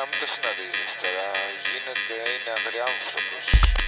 να μην το συναντήσεις τώρα. Γίνεται, είναι αγριάνθρωπος.